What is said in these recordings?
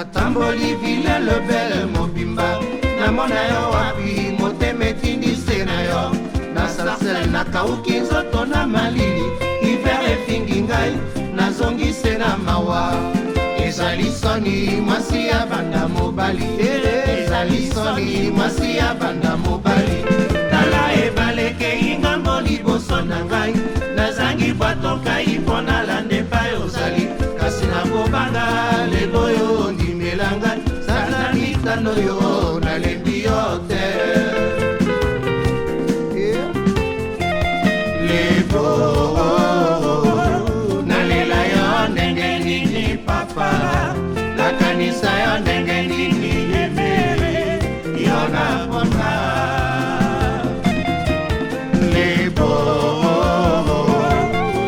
natamboli vile lebele mobimba namona yo wapi motema etindi se na yo nasasele nakauki nzoto na malili iver efingi ngai nazongi se na mawa ezali soni mwasi ya banda mobali ezali soni mwasi ya banda mobali tala ebalekei ngambo liboso na ngai nazangi bwatokai mpona oyo nalembi yo te lepo nalela yo ndenge nini papa nakanisa yo ndenge nini evere yo napona lepo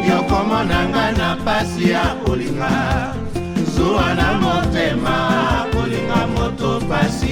yokomonanga na pasi ya kolinga zuwa na motema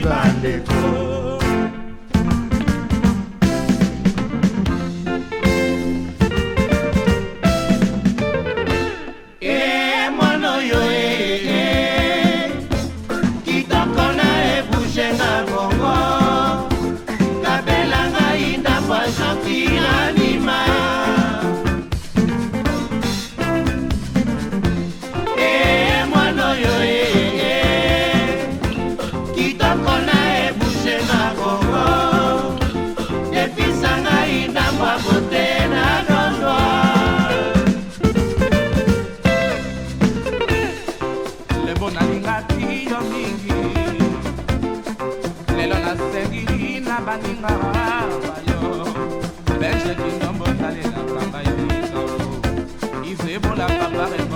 bandit. mpona lingati